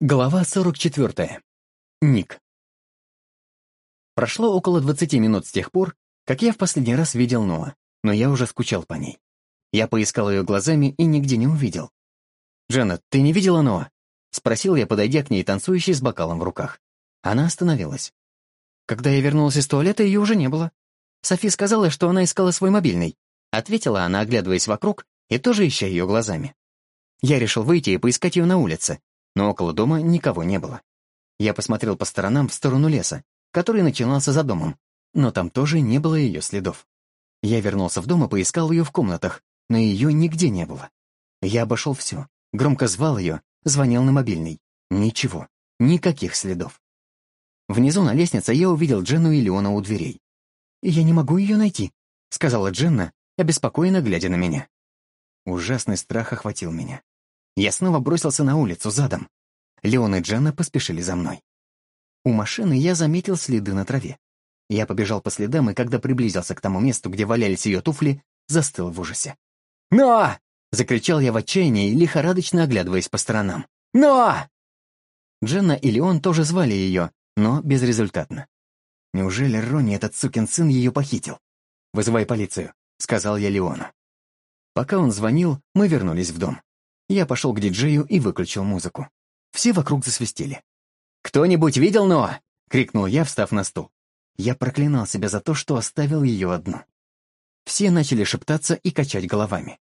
Глава 44. Ник. Прошло около 20 минут с тех пор, как я в последний раз видел Ноа, но я уже скучал по ней. Я поискал ее глазами и нигде не увидел. «Дженна, ты не видела Ноа?» — спросил я, подойдя к ней, танцующей с бокалом в руках. Она остановилась. Когда я вернулся из туалета, ее уже не было. Софи сказала, что она искала свой мобильный. Ответила она, оглядываясь вокруг и тоже ища ее глазами. Я решил выйти и поискать ее на улице, но около дома никого не было. Я посмотрел по сторонам в сторону леса, который начинался за домом, но там тоже не было ее следов. Я вернулся в дом и поискал ее в комнатах, но ее нигде не было. Я обошел все, громко звал ее, звонил на мобильный. Ничего, никаких следов. Внизу на лестнице я увидел Дженну и Леона у дверей. «Я не могу ее найти», — сказала Дженна, обеспокоенно глядя на меня. Ужасный страх охватил меня. Я снова бросился на улицу задом. Леон и Дженна поспешили за мной. У машины я заметил следы на траве. Я побежал по следам, и когда приблизился к тому месту, где валялись ее туфли, застыл в ужасе. «Но!» — закричал я в отчаянии, лихорадочно оглядываясь по сторонам. «Но!» Дженна и Леон тоже звали ее, но безрезультатно. Неужели Ронни, этот сукин сын, ее похитил? «Вызывай полицию», — сказал я Леону. Пока он звонил, мы вернулись в дом. Я пошел к диджею и выключил музыку. Все вокруг засвистели. «Кто-нибудь видел Ноа?» — крикнул я, встав на стул. Я проклинал себя за то, что оставил ее одну. Все начали шептаться и качать головами.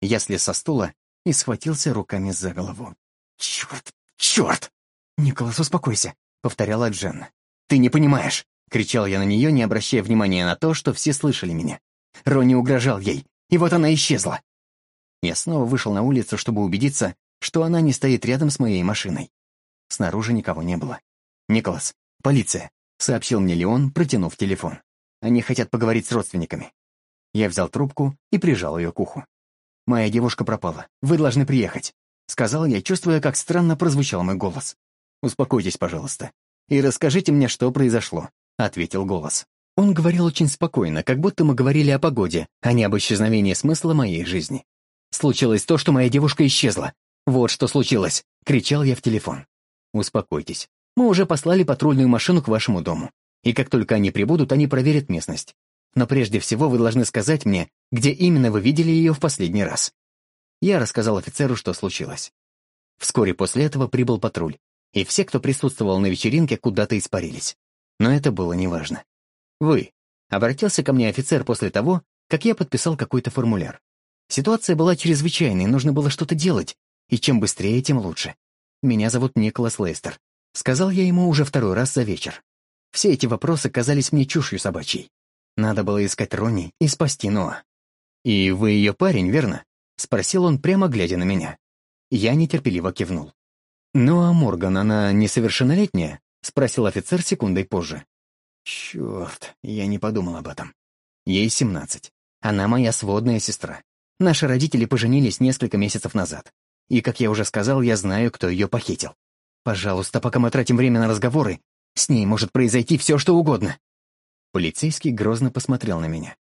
Я слез со стула и схватился руками за голову. «Черт! Черт!» «Николас, успокойся», — повторяла Дженна. «Ты не понимаешь!» — кричал я на нее, не обращая внимания на то, что все слышали меня. Ронни угрожал ей, и вот она исчезла. Я снова вышел на улицу, чтобы убедиться, что она не стоит рядом с моей машиной. Снаружи никого не было. «Николас, полиция», — сообщил мне Леон, протянув телефон. «Они хотят поговорить с родственниками». Я взял трубку и прижал ее к уху. «Моя девушка пропала. Вы должны приехать», — сказал я, чувствуя, как странно прозвучал мой голос. «Успокойтесь, пожалуйста, и расскажите мне, что произошло», — ответил голос. Он говорил очень спокойно, как будто мы говорили о погоде, а не об исчезновении смысла моей жизни. Случилось то, что моя девушка исчезла. Вот что случилось!» — кричал я в телефон. «Успокойтесь. Мы уже послали патрульную машину к вашему дому. И как только они прибудут, они проверят местность. Но прежде всего вы должны сказать мне, где именно вы видели ее в последний раз». Я рассказал офицеру, что случилось. Вскоре после этого прибыл патруль, и все, кто присутствовал на вечеринке, куда-то испарились. Но это было неважно. «Вы», — обратился ко мне офицер после того, как я подписал какой-то формуляр. Ситуация была чрезвычайной, нужно было что-то делать, и чем быстрее, тем лучше. Меня зовут Николас Лейстер. Сказал я ему уже второй раз за вечер. Все эти вопросы казались мне чушью собачьей. Надо было искать Ронни и спасти Ноа. «И вы ее парень, верно?» — спросил он, прямо глядя на меня. Я нетерпеливо кивнул. «Ну а Морган, она несовершеннолетняя?» — спросил офицер секундой позже. «Черт, я не подумал об этом. Ей семнадцать. Она моя сводная сестра. Наши родители поженились несколько месяцев назад. И, как я уже сказал, я знаю, кто ее похитил. Пожалуйста, пока мы тратим время на разговоры, с ней может произойти все, что угодно. Полицейский грозно посмотрел на меня.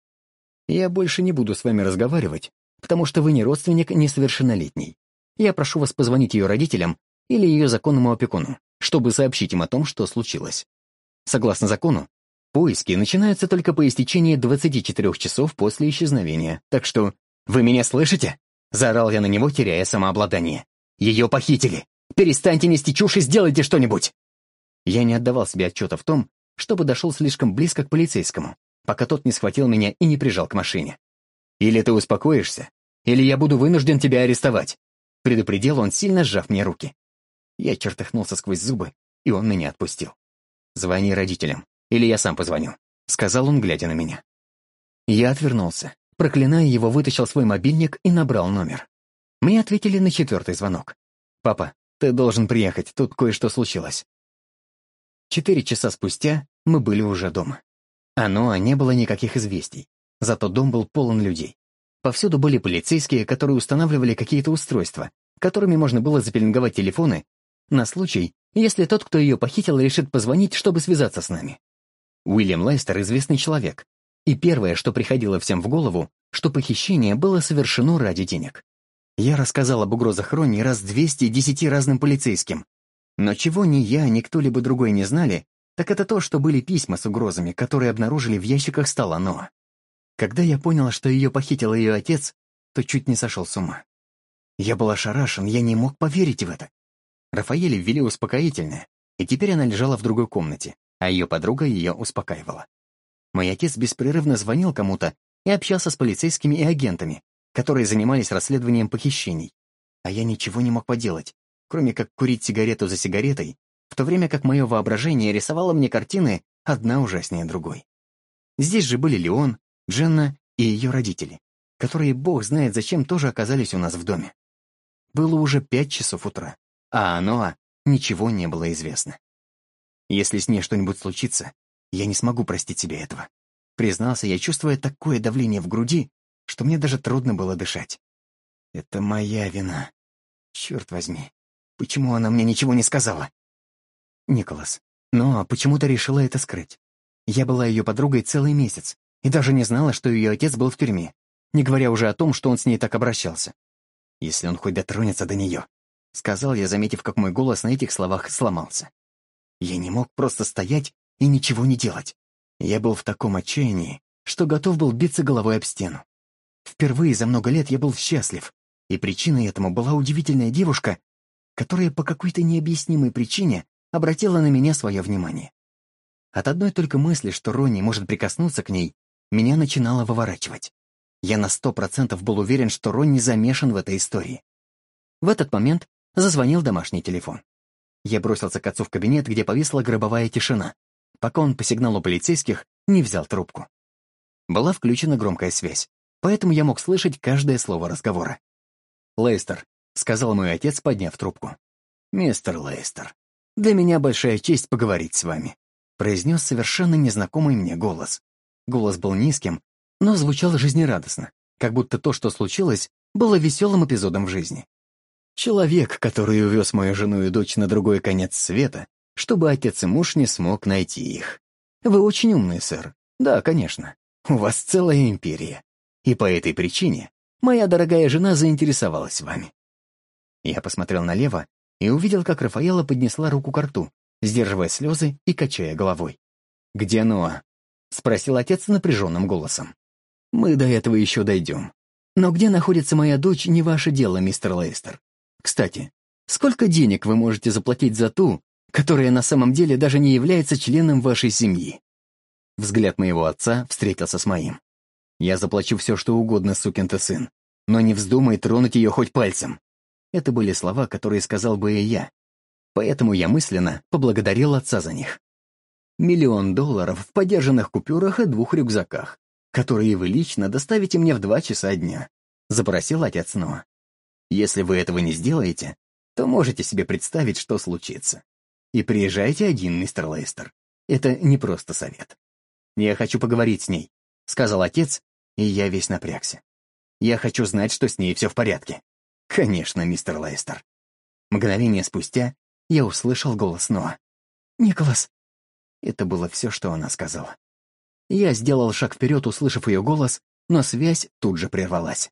Я больше не буду с вами разговаривать, потому что вы не родственник несовершеннолетний. Я прошу вас позвонить ее родителям или ее законному опекуну, чтобы сообщить им о том, что случилось. Согласно закону, поиски начинаются только по истечении 24 часов после исчезновения, так что «Вы меня слышите?» — заорал я на него, теряя самообладание. «Ее похитили! Перестаньте нести чушь и сделайте что-нибудь!» Я не отдавал себе отчета в том, что подошел слишком близко к полицейскому, пока тот не схватил меня и не прижал к машине. «Или ты успокоишься, или я буду вынужден тебя арестовать», — предупредил он, сильно сжав мне руки. Я чертыхнулся сквозь зубы, и он меня отпустил. «Звони родителям, или я сам позвоню», — сказал он, глядя на меня. Я отвернулся, Проклиная его, вытащил свой мобильник и набрал номер. Мне ответили на четвертый звонок. «Папа, ты должен приехать, тут кое-что случилось». Четыре часа спустя мы были уже дома. Оно, а не было никаких известий. Зато дом был полон людей. Повсюду были полицейские, которые устанавливали какие-то устройства, которыми можно было запеленговать телефоны на случай, если тот, кто ее похитил, решит позвонить, чтобы связаться с нами. Уильям Лайстер — известный человек, и первое, что приходило всем в голову, что похищение было совершено ради денег. Я рассказал об угрозах Ронни раз 210 разным полицейским. Но чего ни я, ни кто-либо другой не знали, так это то, что были письма с угрозами, которые обнаружили в ящиках стола Ноа. Когда я понял, что ее похитил ее отец, то чуть не сошел с ума. Я был ошарашен, я не мог поверить в это. Рафаэле ввели успокоительное, и теперь она лежала в другой комнате, а ее подруга ее успокаивала. Мой отец беспрерывно звонил кому-то и общался с полицейскими и агентами, которые занимались расследованием похищений. А я ничего не мог поделать, кроме как курить сигарету за сигаретой, в то время как мое воображение рисовало мне картины одна ужаснее другой. Здесь же были Леон, Дженна и ее родители, которые, бог знает зачем, тоже оказались у нас в доме. Было уже пять часов утра, а о Ноа ничего не было известно. Если с ней что-нибудь случится, я не смогу простить себе этого. Признался я, чувствуя такое давление в груди, что мне даже трудно было дышать. Это моя вина. Черт возьми, почему она мне ничего не сказала? Николас, но почему-то решила это скрыть. Я была ее подругой целый месяц и даже не знала, что ее отец был в тюрьме, не говоря уже о том, что он с ней так обращался. Если он хоть дотронется до нее, — сказал я, заметив, как мой голос на этих словах сломался. Я не мог просто стоять и ничего не делать. Я был в таком отчаянии, что готов был биться головой об стену. Впервые за много лет я был счастлив, и причиной этому была удивительная девушка, которая по какой-то необъяснимой причине обратила на меня свое внимание. От одной только мысли, что Ронни может прикоснуться к ней, меня начинало выворачивать. Я на сто процентов был уверен, что Ронни замешан в этой истории. В этот момент зазвонил домашний телефон. Я бросился к отцу в кабинет, где повисла гробовая тишина, пока он по сигналу полицейских не взял трубку. Была включена громкая связь, поэтому я мог слышать каждое слово разговора. «Лейстер», — сказал мой отец, подняв трубку. «Мистер Лейстер, для меня большая честь поговорить с вами», — произнес совершенно незнакомый мне голос. Голос был низким, но звучал жизнерадостно, как будто то, что случилось, было веселым эпизодом в жизни. Человек, который увез мою жену и дочь на другой конец света, чтобы отец и муж не смог найти их. Вы очень умный, сэр. Да, конечно. У вас целая империя. И по этой причине моя дорогая жена заинтересовалась вами. Я посмотрел налево и увидел, как Рафаэла поднесла руку к рту, сдерживая слезы и качая головой. «Где Ноа?» — спросил отец напряженным голосом. «Мы до этого еще дойдем. Но где находится моя дочь, не ваше дело, мистер Лейстер. Кстати, сколько денег вы можете заплатить за ту, которая на самом деле даже не является членом вашей семьи?» Взгляд моего отца встретился с моим. «Я заплачу все, что угодно, сукин ты сын, но не вздумай тронуть ее хоть пальцем». Это были слова, которые сказал бы и я. Поэтому я мысленно поблагодарил отца за них. Миллион долларов в подержанных купюрах и двух рюкзаках, которые вы лично доставите мне в два часа дня, запросил отец Ноа. Если вы этого не сделаете, то можете себе представить, что случится. И приезжайте один, мистер Лейстер. Это не просто совет. Я хочу поговорить с ней, сказал отец, и я весь напрягся. Я хочу знать, что с ней все в порядке. Конечно, мистер Лейстер. Мгновение спустя я услышал голос Ноа. «Николас!» Это было все, что она сказала. Я сделал шаг вперед, услышав ее голос, но связь тут же прервалась.